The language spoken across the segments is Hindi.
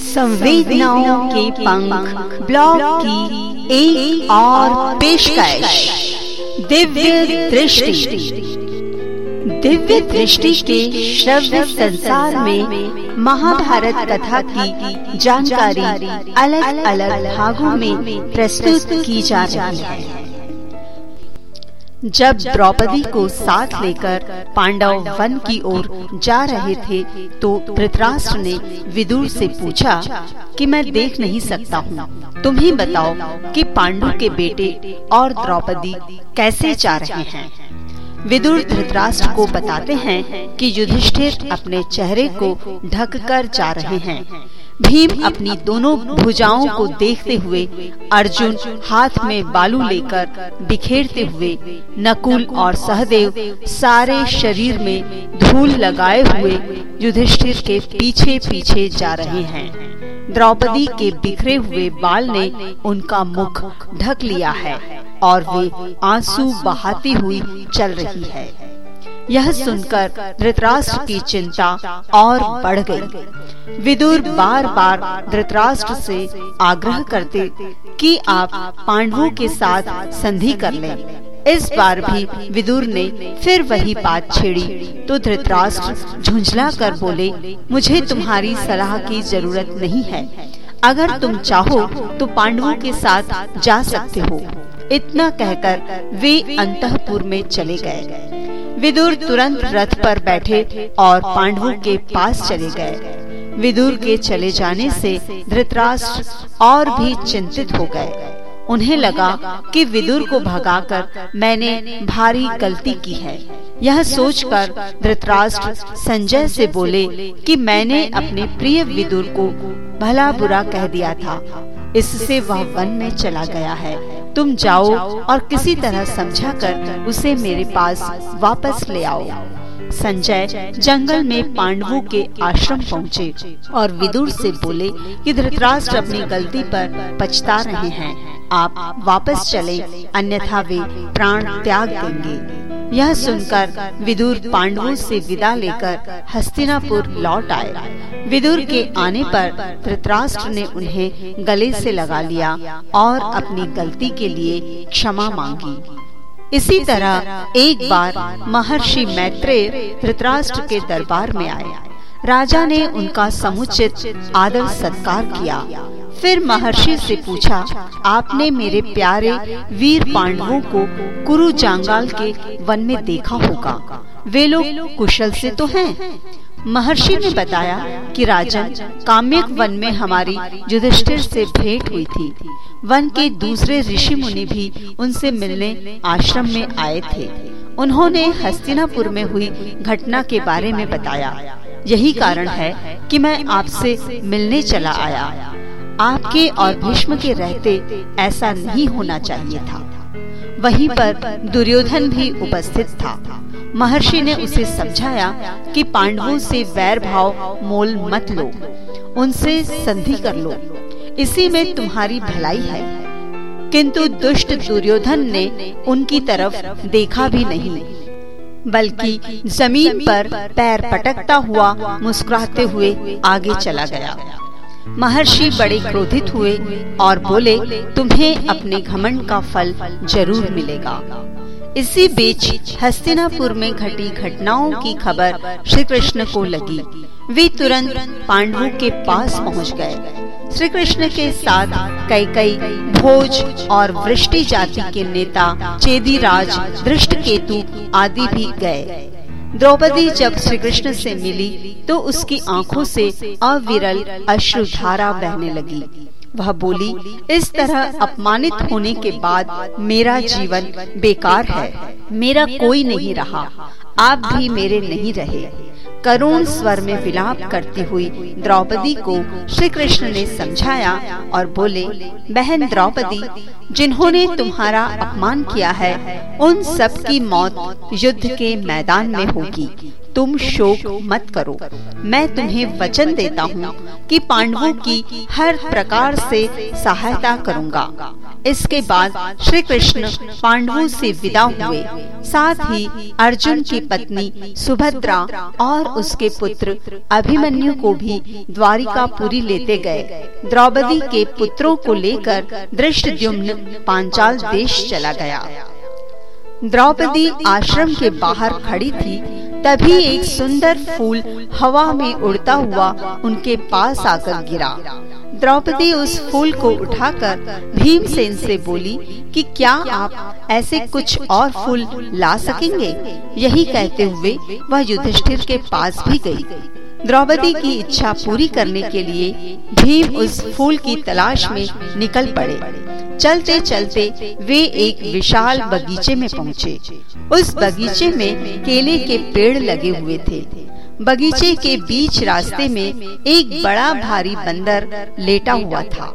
संवेदनाओं के पंख, ब्लॉग की एक और पेशकश, दिव्य दृष्टि। दिव्य दृष्टि के श्रव्य संसार में महाभारत कथा की जानकारी अलग अलग भागों में प्रस्तुत की जा रही है। जब द्रौपदी को साथ लेकर पांडव वन की ओर जा रहे थे तो धृतराष्ट्र ने विदुर से पूछा कि मैं देख नहीं सकता हूँ। तुम ही बताओ कि पांडु के बेटे और द्रौपदी कैसे जा रहे हैं। विदुर धृतराष्ट्र को बताते हैं कि युधिष्ठिर अपने चेहरे को ढक कर जा रहे हैं। भीम अपनी दोनों भुजाओं को देखते हुए अर्जुन हाथ में बालू लेकर बिखेरते हुए नकुल और सहदेव सारे शरीर में धूल लगाए हुए युधिष्ठिर के पीछे पीछे जा रहे हैं। द्रौपदी के बिखरे हुए बाल ने उनका मुख ढक लिया है और वे आँसू बहाती हुई चल रही है। यह सुनकर धृतराष्ट्र की चिंता और बढ़ गई। विदुर बार बार धृतराष्ट्र से आग्रह करते कि आप पांडवों के साथ संधि कर लें। इस बार भी विदुर ने फिर वही बात छेड़ी तो धृतराष्ट्र झुंझला कर बोले, मुझे तुम्हारी सलाह की ज़रूरत नहीं है अगर तुम चाहो तो पांडवों के साथ जा सकते हो इतना कहकर वे अंतपुर में चले गए विदुर तुरंत रथ पर बैठे और पांडवों के पास चले गए। विदुर के चले जाने से धृतराष्ट्र और भी चिंतित हो गए। उन्हें लगा कि विदुर को भगाकर मैंने भारी गलती की है। यह सोचकर धृतराष्ट्र संजय से बोले कि मैंने अपने प्रिय विदुर को भला बुरा कह दिया था। इससे वह वन में चला गया है। तुम जाओ और किसी तरह समझा कर उसे मेरे पास वापस ले आओ। संजय जंगल में पांडवों के आश्रम पहुँचे और विदुर से बोले कि धृतराष्ट्र अपनी गलती पर पछता रहे हैं। आप वापस चले अन्यथा वे प्राण त्याग देंगे। यह सुनकर विदुर पांडवों से विदा लेकर हस्तिनापुर लौट आए। विदुर के आने पर धृतराष्ट्र ने उन्हें गले से लगा लिया और अपनी गलती के लिए क्षमा मांगी। इसी तरह एक बार महर्षि मैत्रेय धृतराष्ट्र के दरबार में आए। राजा ने उनका समुचित आदर सत्कार किया। फिर महर्षि से पूछा, आपने मेरे प्यारे वीर पांडवों को कुरु जांगाल के वन में देखा होगा। वे लोग कुशल से तो हैं। महर्षि ने बताया कि राजन काम्यक वन में हमारी युधिष्ठिर से भेंट हुई थी। वन के दूसरे ऋषि मुनि भी उनसे मिलने आश्रम में आए थे। उन्होंने हस्तिनापुर में हुई घटना के बारे में बताया। यही कारण है कि मैं आपसे मिलने चला आया। आपके और भीष्म के रहते ऐसा नहीं होना चाहिए था। वहीं पर दुर्योधन भी उपस्थित था। महर्षि ने उसे समझाया कि पांडवों से वैर भाव मोल मत लो, उनसे संधि कर लो। इसी में तुम्हारी भलाई है। किंतु दुष्ट दुर्योधन ने उनकी तरफ़ देखा भी नहीं, बल्कि ज़मीन पर पैर पटकता हुआ मुस्कुराते हुए आगे चला गया। महर्षि बड़े क्रोधित हुए और बोले, तुम्हें अपने घमंड का फल ज़रूर मिलेगा। इसी बीच हस्तिनापुर में घटी घटनाओं की खबर श्री कृष्ण को लगी। वे तुरंत पांडवों के पास पहुँच गए। श्री कृष्ण के साथ कई कई भोज और वृष्टि जाति के नेता चेदी राज दृष्ट केतु आदि भी गए। द्रौपदी जब श्री कृष्ण से मिली तो उसकी आँखों से अविरल अश्रुधारा बहने लगी। वह बोली, इस तरह अपमानित होने के बाद मेरा जीवन बेकार है। मेरा कोई नहीं रहा। आप भी मेरे नहीं रहे। करुण स्वर में विलाप करती हुई द्रौपदी को श्री कृष्ण ने समझाया और बोले, बहन द्रौपदी, जिन्होंने तुम्हारा अपमान किया है, उन सब की मौत युद्ध के मैदान में होगी। तुम शोक मत करो। मैं तुम्हें वचन देता हूँ कि पांडवों की हर प्रकार से सहायता करूँगा। इसके बाद श्री कृष्ण पांडवों से विदा हुए। साथ ही अर्जुन की पत्नी सुभद्रा और उसके पुत्र अभिमन्यु को भी द्वारिकापुरी लेते गए। द्रौपदी के पुत्रों को लेकर दृष्टद्युम्न पांचाल देश चला गया। द्रौपदी आश्रम के बाहर खड़ी थी। तभी एक सुंदर फूल हवा में उड़ता हुआ उनके पास आकर गिरा। द्रौपदी उस फूल को उठाकर भीमसेन से बोली कि क्या आप ऐसे कुछ और फूल ला सकेंगे? यही कहते हुए वह युधिष्ठिर के पास भी गई। द्रौपदी की इच्छा पूरी करने के लिए भीम उस फूल की तलाश में निकल पड़े। चलते चलते वे एक विशाल बगीचे में पहुँचे। उस बगीचे में केले के पेड़ लगे हुए थे। बगीचे के बीच रास्ते में एक बड़ा भारी बंदर लेटा हुआ था।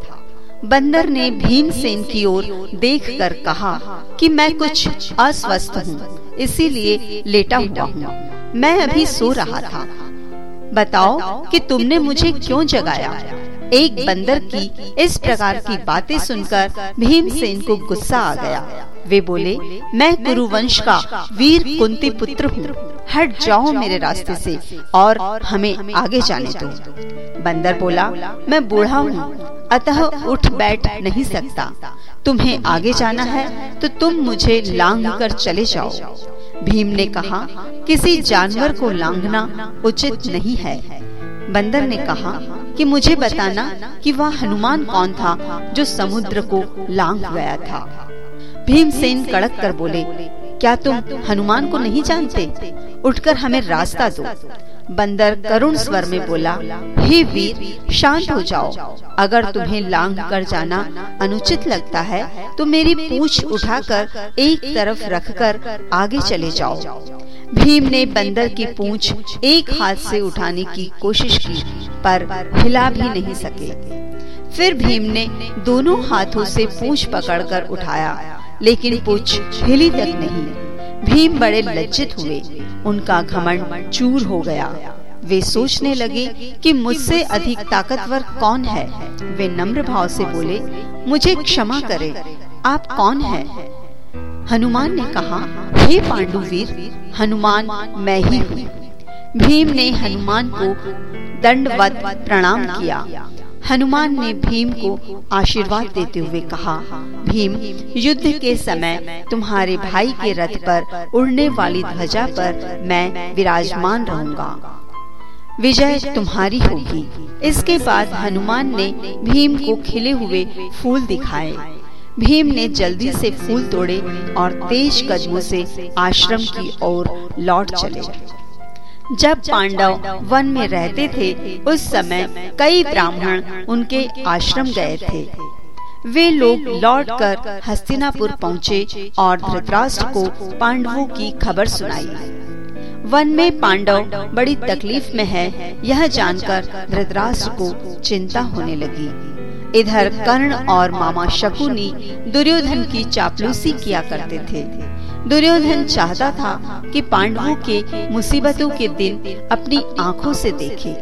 बंदर ने भीमसेन की ओर देखकर कहा कि मैं कुछ अस्वस्थ हूँ, इसीलिए लेटा हुआ हूँ। मैं अभी सो रहा था। बताओ कि तुमने मुझे क्यों जगाया? एक बंदर की इस प्रकार की बातें सुनकर भीमसेन को गुस्सा आ गया। वे बोले, मैं कुरुवंश का वीर कुंती पुत्र हूँ। हट जाओ मेरे रास्ते से और हमें आगे जाने दो। बंदर बोला, मैं बूढ़ा हूँ, अतः उठ बैठ नहीं सकता। तुम्हें आगे जाना है तो तुम मुझे लांग कर चले जाओ। भीम ने कहा, किसी जानवर को लांगना उचित नहीं है। बंदर ने कहा कि मुझे बताना कि वह हनुमान कौन था जो समुद्र को लांग गया था। भीमसेन कड़क कर बोले क्या तुम हनुमान को नहीं जानते? उठकर हमें रास्ता दो। बंदर करुण स्वर में बोला, हे वीर, शांत हो जाओ। अगर तुम्हें लांग कर जाना अनुचित लगता है तो मेरी पूछ उठाकर एक तरफ़ रखकर आगे चले जाओ। भीम ने बंदर की पूछ एक हाथ से उठाने की कोशिश की, पर हिला भी नहीं सके। फिर भीम ने दोनों हाथों से पूछ पकड़कर उठाया। लेकिन पूछ हिली तक नहीं। भीम बड़े लज्जित हुए। उनका घमंड चूर हो गया। वे सोचने लगे कि मुझसे अधिक ताकतवर कौन है। वे नम्र भाव से बोले, मुझे क्षमा करें। आप कौन हैं? हनुमान ने कहा, हे पांडुवीर, हनुमान मैं ही हूँ। भीम ने हनुमान को दंडवत प्रणाम किया। हनुमान ने भीम को आशीर्वाद देते हुए कहा, भीम, युद्ध के समय तुम्हारे भाई के रथ पर उड़ने वाली ध्वजा पर मैं विराजमान रहूँगा। विजय तुम्हारी होगी। इसके बाद हनुमान ने भीम को खिले हुए फूल दिखाए। भीम ने जल्दी से फूल तोड़े और तेज कदमों से आश्रम की ओर लौट चले। जब पांडव वन में रहते थे, उस समय कई ब्राह्मण उनके आश्रम गए थे। वे लोग लौटकर हस्तिनापुर पहुँचे और धृतराष्ट्र को पांडवों की खबर सुनाई। वन में पांडव बड़ी तकलीफ़ में है, यह जानकर धृतराष्ट्र को चिंता होने लगी। इधर कर्ण और मामा शकुनी दुर्योधन की चापलूसी किया करते थे। दुर्योधन चाहता था कि पांडवों के मुसीबतों के दिन अपनी आँखों से देखे।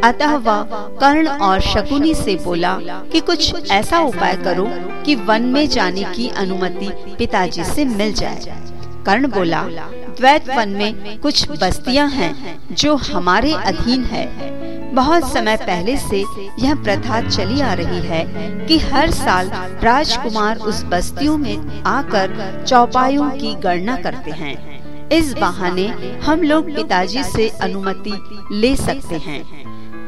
अतः वह कर्ण और शकुनी से बोला कि कुछ ऐसा उपाय करो कि वन में जाने की अनुमति पिताजी से मिल जाए। कर्ण बोला, द्वैत वन में कुछ बस्तियाँ हैं जो हमारे अधीन है। बहुत समय पहले से यह प्रथा चली आ रही है कि हर साल राजकुमार उस बस्तियों में आकर चौपायों की गणना करते हैं। इस बहाने हम लोग पिताजी से अनुमति ले सकते हैं।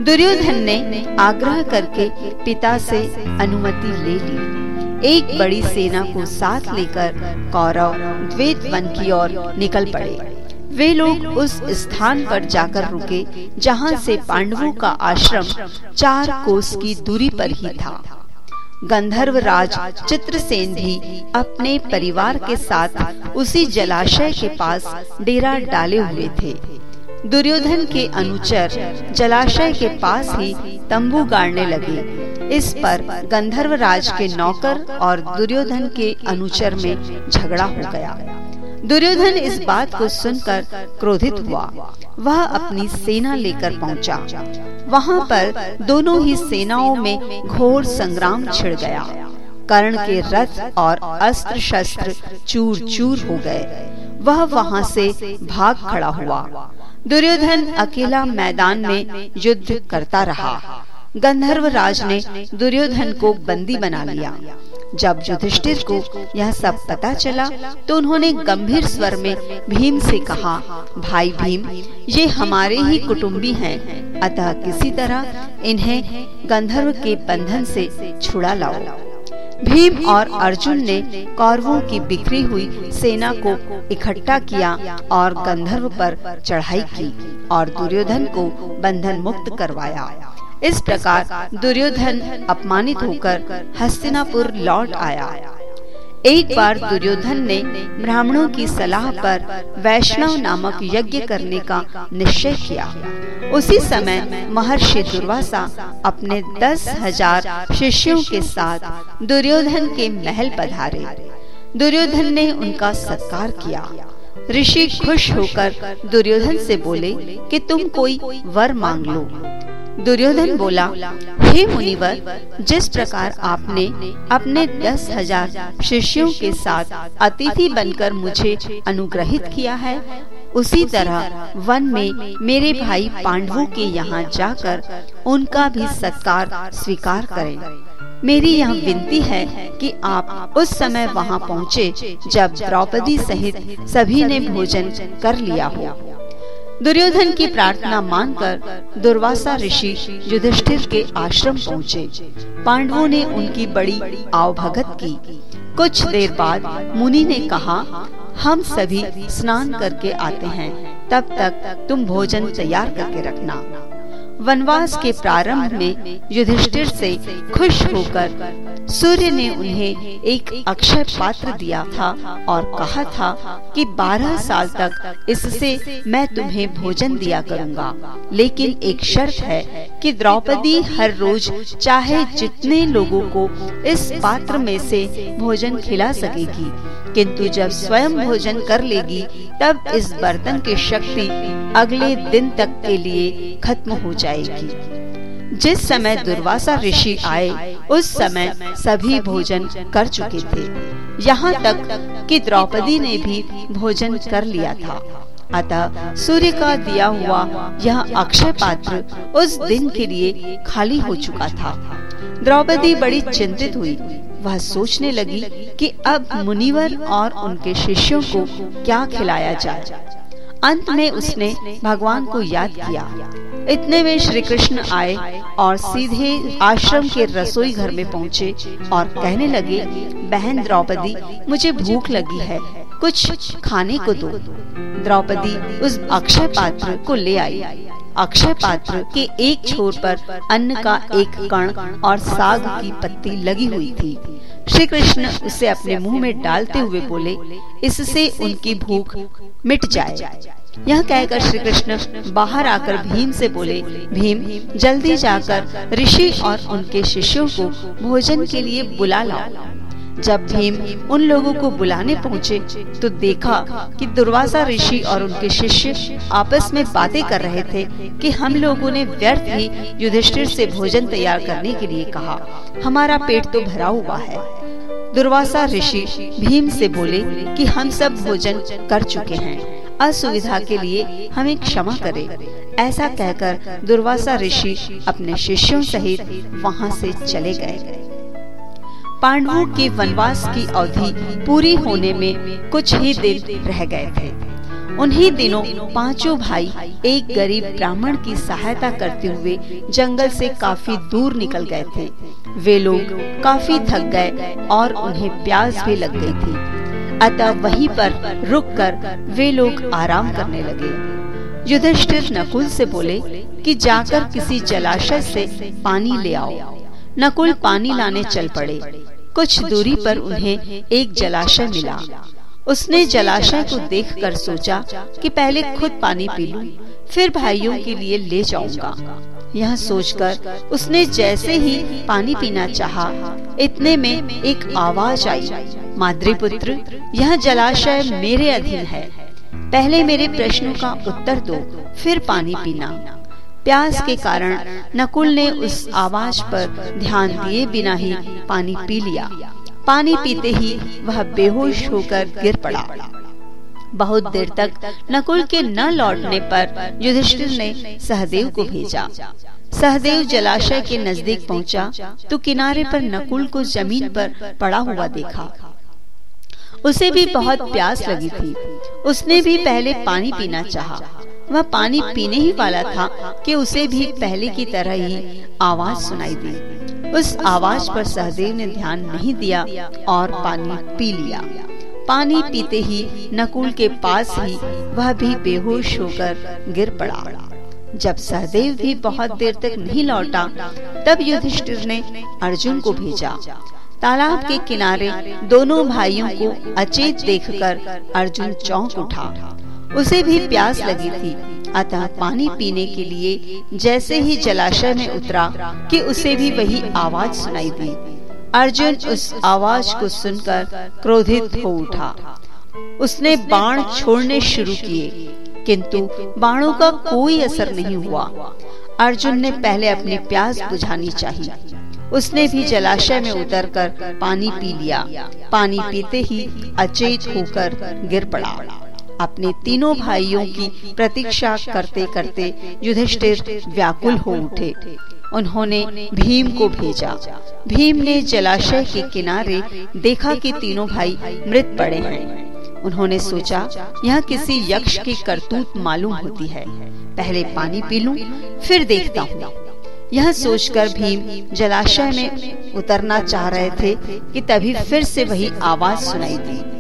दुर्योधन ने आग्रह करके पिता से अनुमति ले ली। एक बड़ी सेना को साथ लेकर कौरव द्वैत वन की ओर निकल पड़े। वे लोग उस स्थान पर जाकर रुके, जहाँ से पांडवों का आश्रम चार कोस की दूरी पर ही था। गंधर्व राज चित्रसेन भी अपने परिवार के साथ उसी जलाशय के पास डेरा डाले हुए थे। दुर्योधन के अनुचर जलाशय के पास ही तंबू गाड़ने लगे। इस पर गंधर्व राज के नौकर और दुर्योधन के अनुचर में झगड़ा हो गया। दुर्योधन इस बात को सुनकर क्रोधित हुआ। वह अपनी सेना लेकर पहुँचा। वहाँ पर दोनों ही सेनाओं में घोर संग्राम छिड़ गया। कर्ण के रथ और अस्त्र शस्त्र चूर चूर हो गए। वह वहाँ से भाग खड़ा हुआ। दुर्योधन अकेला मैदान में युद्ध करता रहा। गंधर्व राज ने दुर्योधन को बंदी बना लिया। जब युधिष्ठिर को यह सब पता चला तो उन्होंने गंभीर स्वर में भीम से कहा भाई भीम ये हमारे ही कुटुंबी हैं, अतः किसी तरह इन्हें गंधर्व के बंधन से छुड़ा लाओ। भीम और अर्जुन ने कौरवों की बिखरी हुई सेना को इकट्ठा किया और गंधर्व पर चढ़ाई की और दुर्योधन को बंधन मुक्त करवाया। इस प्रकार दुर्योधन अपमानित होकर हस्तिनापुर लौट आया। एक बार दुर्योधन ने ब्राह्मणों की सलाह पर वैष्णव नामक यज्ञ करने का निश्चय किया। उसी समय महर्षि दुर्वासा अपने दस हज़ार शिष्यों के साथ दुर्योधन के महल पधारे। दुर्योधन ने उनका सत्कार किया। ऋषि खुश होकर दुर्योधन से बोले कि तुम कोई वर मांग लो। दुर्योधन बोला, हे मुनिवर, जिस प्रकार आपने अपने दस हज़ार शिष्यों के साथ अतिथि बनकर मुझे अनुग्रहित किया है, उसी तरह वन में मेरे भाई पांडवों के यहाँ जाकर उनका भी सत्कार स्वीकार करें। मेरी यह विनती है कि आप उस समय वहाँ पहुँचे जब द्रौपदी सहित सभी ने भोजन कर लिया हो। दुर्योधन की प्रार्थना मानकर दुर्वासा ऋषि युधिष्ठिर के आश्रम पहुँचे। पांडवों ने उनकी बड़ी आवभगत की। कुछ देर बाद मुनि ने कहा, हम सभी स्नान करके आते हैं। तब तक तुम भोजन तैयार करके रखना। वनवास के प्रारंभ में युधिष्ठिर से खुश होकर सूर्य ने उन्हें एक अक्षय पात्र दिया था और कहा था कि बारह साल तक इससे मैं तुम्हें भोजन दिया करूँगा। लेकिन एक शर्त है कि द्रौपदी हर रोज चाहे जितने लोगों को इस पात्र में से भोजन खिला सकेगी किंतु जब स्वयं भोजन कर लेगी, तब इस बर्तन की शक्ति अगले दिन तक के लिए खत्म हो जाएगी। जिस समय दुर्वासा ऋषि आए, उस समय सभी भोजन कर चुके थे। यहाँ तक कि द्रौपदी ने भी भोजन कर लिया था। अतः सूर्य का दिया हुआ यह अक्षय पात्र उस दिन के लिए खाली हो चुका था। द्रौपदी बड़ी चिंतित हुई। वह सोचने लगी कि अब मुनिवर और उनके शिष्यों को क्या खिलाया जाए। अंत में उसने भगवान को याद किया। इतने में श्री कृष्ण आए और सीधे आश्रम के रसोई घर में पहुँचे और कहने लगे, बहन द्रौपदी, मुझे भूख लगी है, कुछ खाने को दो। द्रौपदी उस अक्षय पात्र को ले आई। अक्षय पात्र के एक छोर पर अन्न का एक कण और साग की पत्ती लगी हुई थी। श्री कृष्ण उसे अपने मुँह में डालते हुए बोले, इससे उनकी भूख मिट जाए। यह कहकर श्री कृष्ण बाहर आकर भीम से बोले, भीम, जल्दी जाकर ऋषि और उनके शिष्यों को भोजन के लिए बुला लाओ। जब भीम उन लोगों को बुलाने पहुँचे तो देखा कि दुर्वासा ऋषि और उनके शिष्य आपस में बातें कर रहे थे कि हम लोगों ने व्यर्थ ही युधिष्ठिर से भोजन तैयार करने के लिए कहा, हमारा पेट तो भरा हुआ है। दुर्वासा ऋषि भीम से बोले कि हम सब भोजन कर चुके हैं। असुविधा के लिए हमें क्षमा करें। ऐसा कहकर दुर्वासा ऋषि अपने शिष्यों सहित वहाँ से चले गए। पांडवों के वनवास की अवधि पूरी होने में कुछ ही दिन रह गए थे। उन्हीं दिनों पाँचों भाई एक गरीब ब्राह्मण की सहायता करते हुए जंगल से काफ़ी दूर निकल गए थे। वे लोग काफ़ी थक गए और उन्हें प्यास भी लग गई थी। अतः वहीं पर रुककर वे लोग आराम करने लगे। युधिष्ठिर नकुल से बोले कि जाकर किसी जलाशय से पानी ले आओ। नकुल पानी लाने चल पड़े। कुछ दूरी पर उन्हें एक जलाशय मिला। उसने जलाशय को देखकर सोचा कि पहले खुद पानी पी लूँ, फिर भाइयों के लिए ले जाऊँगा। यह सोचकर उसने जैसे ही पानी पीना चाहा, इतने में एक आवाज़ आई। माद्री पुत्र यह जलाशय मेरे अधीन है। पहले मेरे प्रश्नों का उत्तर दो फिर पानी। पीना। प्यास के कारण नकुल ने उस आवाज़ पर ध्यान दिए बिना ही पानी पी लिया। पानी पीते ही वह बेहोश होकर गिर पड़ा। बहुत देर तक नकुल के न लौटने पर युधिष्ठिर ने सहदेव को भेजा। सहदेव जलाशय के नज़दीक पहुँचा तो किनारे पर नकुल को ज़मीन पर पड़ा हुआ देखा। उसे भी बहुत प्यास लगी थी। उसने भी पहले पानी पीना चाहा। वह पानी पीने ही वाला था कि उसे भी पहले की तरह ही आवाज़ सुनाई दी। उस आवाज़ पर सहदेव ने ध्यान नहीं दिया और पानी पी लिया। पानी पीते ही नकुल के पास ही वह भी बेहोश होकर गिर पड़ा। जब सहदेव भी बहुत देर तक नहीं लौटा तब युधिष्ठिर ने अर्जुन को भेजा। तालाब के किनारे दोनों भाइयों को अचेत देखकर अर्जुन चौंक। उठा। उसे भी प्यास लगी थी। अतः पानी पीने के लिए जैसे ही जलाशय में उतरा कि उसे भी वही आवाज़ सुनाई दी। अर्जुन उस आवाज़ को सुनकर क्रोधित हो उठा। उसने बाण छोड़ने शुरू किए, किंतु बाणों का कोई असर नहीं हुआ। अर्जुन ने पहले अपनी प्यास बुझानी चाहिए। उसने भी जलाशय में उतरकर पानी पी लिया। पानी पीते ही अचेत होकर गिर पड़ा। अपने तीनों भाइयों की प्रतीक्षा करते करते युधिष्ठिर व्याकुल हो उठे। उन्होंने भीम को भेजा। भीम ने जलाशय के किनारे देखा कि तीनों भाई मृत पड़े हैं। उन्होंने सोचा यह किसी यक्ष की करतूत मालूम होती है। पहले पानी पी लूँ, फिर देखता हूँ। यह सोचकर भीम जलाशय में उतरना चाह रहे थे कि तभी फिर से वही आवाज़ सुनाई दी।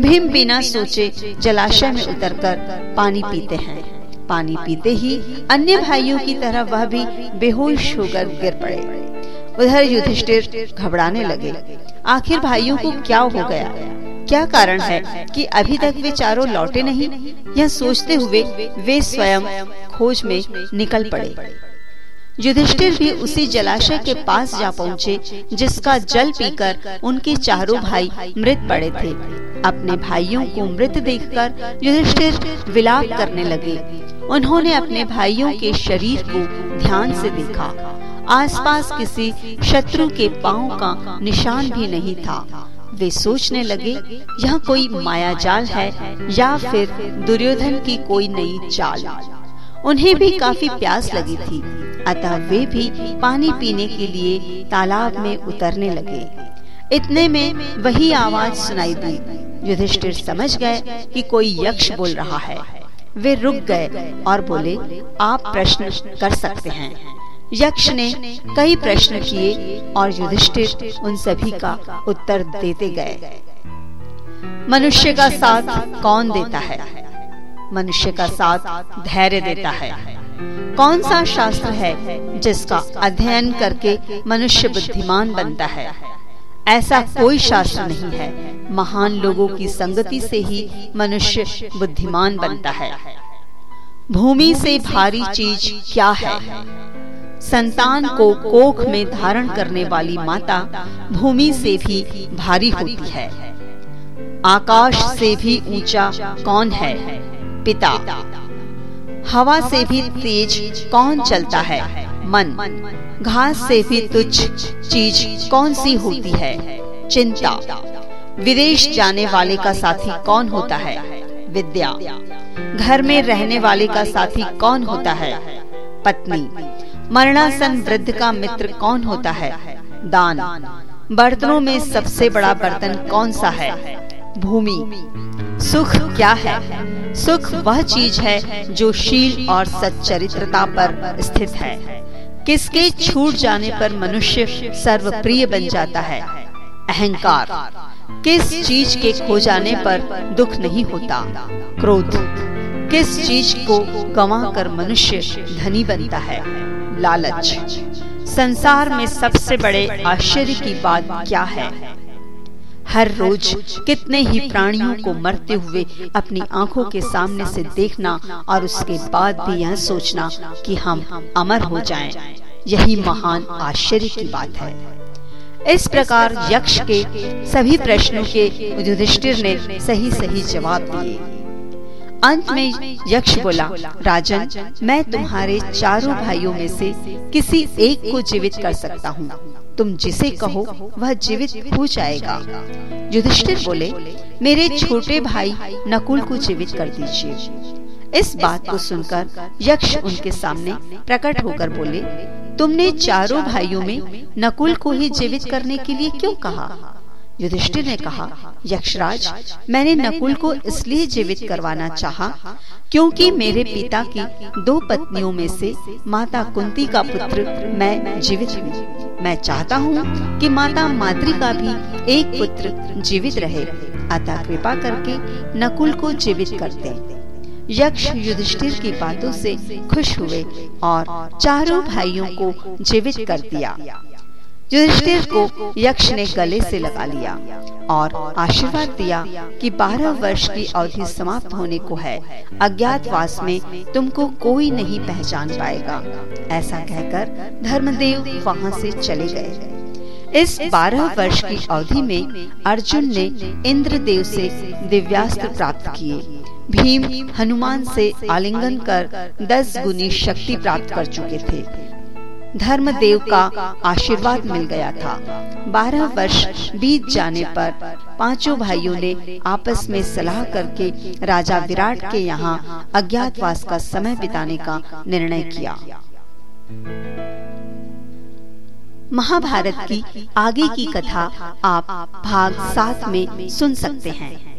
भीम बिना सोचे जलाशय में उतरकर पानी पीते हैं। पानी पीते ही अन्य भाइयों की तरह वह भी बेहोश होकर गिर पड़े। उधर युधिष्ठिर घबराने लगे। आखिर भाइयों को क्या हो गया? क्या कारण है कि अभी तक वे चारों लौटे नहीं? यह सोचते हुए वे स्वयं खोज में निकल पड़े। युधिष्ठिर भी उसी जलाशय के पास जा पहुँचे, जिसका जल पीकर उनके चारों भाई मृत पड़े थे। अपने भाइयों को मृत देखकर युधिष्ठिर विलाप करने लगे। उन्होंने अपने भाइयों के शरीर को ध्यान से देखा। आसपास किसी शत्रु के पाँव का निशान भी नहीं था। वे सोचने लगे, यह कोई माया जाल है या फिर दुर्योधन की कोई नई चाल? उन्हें भी काफ़ी प्यास लगी थी। अतः वे भी पानी पीने के लिए तालाब में उतरने लगे। इतने में वही आवाज़ सुनाई दी। युधिष्ठिर समझ गए कि कोई यक्ष बोल रहा है। वे रुक गए और बोले आप प्रश्न कर सकते हैं। यक्ष ने कई प्रश्न किए और युधिष्ठिर उन सभी का उत्तर देते गए। मनुष्य का साथ कौन देता है? मनुष्य का साथ धैर्य देता है। कौन सा शास्त्र है जिसका अध्ययन करके मनुष्य बुद्धिमान बनता है? ऐसा कोई शास्त्र नहीं है। महान लोगों की संगति से ही मनुष्य बुद्धिमान बनता है। भूमि से भारी चीज़ क्या है? संतान को कोख में धारण करने वाली माता भूमि से भी भारी होती है। आकाश से भी ऊँचा कौन है? पिता। हवा से भी तेज कौन चलता है? मन। घास से भी तुच्छ चीज़ कौन सी होती है? चिंता। विदेश जाने वाले का साथी कौन होता है? विद्या। घर में रहने वाले का साथी कौन होता है? पत्नी। मरणासन वृद्ध का मित्र कौन होता है? दान। बर्तनों में सबसे बड़ा बर्तन कौन सा है? भूमि। सुख क्या है? सुख वह चीज़ है जो शील और सच्चरित्रता पर स्थित है। किसके छूट जाने पर मनुष्य सर्वप्रिय बन जाता है? अहंकार। किस चीज़ के खो जाने पर दुख नहीं होता? क्रोध। किस चीज़ को गवा कर मनुष्य धनी बनता है? लालच। संसार में सबसे बड़े आश्चर्य की बात क्या है? हर रोज कितने ही प्राणियों को मरते हुए अपनी आँखों के सामने से देखना और उसके बाद भी यह सोचना कि हम अमर हो जाएँ, यही महान आश्चर्य की बात है। इस प्रकार यक्ष के सभी प्रश्नों के युधिष्ठिर ने सही सही जवाब दिए। अंत में यक्ष बोला, राजन, मैं तुम्हारे चारों भाइयों में से किसी एक को जीवित कर सकता हूँ। तुम जिसे कहो, वह जीवित हो जाएगा। युधिष्ठिर बोले, मेरे छोटे भाई नकुल को जीवित कर दीजिए। इस बात को सुनकर यक्ष उनके सामने प्रकट होकर बोले, तुमने चारों भाइयों में नकुल को ही जीवित करने के लिए क्यों कहा? युधिष्ठिर ने कहा यक्षराज मैंने नकुल को इसलिए जीवित करवाना चाहा क्योंकि मेरे पिता की दो पत्नियों में से माता कुंती का पुत्र मैं जीवित हूँ। मैं चाहता हूँ कि माता मातृ का भी एक पुत्र जीवित रहे। अतः कृपा करके नकुल को जीवित करते यक्ष युधिष्ठिर की बातों से खुश हुए और चारों भाइयों को जीवित कर दिया। युधिष्ठिर को यक्ष ने गले से लगा लिया और आशीर्वाद दिया कि बारह वर्ष की अवधि समाप्त होने को है। अज्ञातवास में तुमको कोई नहीं पहचान पाएगा। ऐसा कहकर धर्मदेव वहाँ से चले गए। इस बारह वर्ष की अवधि में अर्जुन ने इंद्रदेव से दिव्यास्त्र प्राप्त किए। भीम हनुमान से आलिंगन कर दस गुनी शक्ति प्राप्त कर चुके थे। धर्मदेव का आशीर्वाद मिल गया था। बारह वर्ष बीत जाने पर पाँचों भाइयों ने आपस में सलाह करके राजा विराट के यहाँ अज्ञातवास का समय बिताने का निर्णय किया। महाभारत की आगे की कथा आप भाग सात में सुन सकते हैं।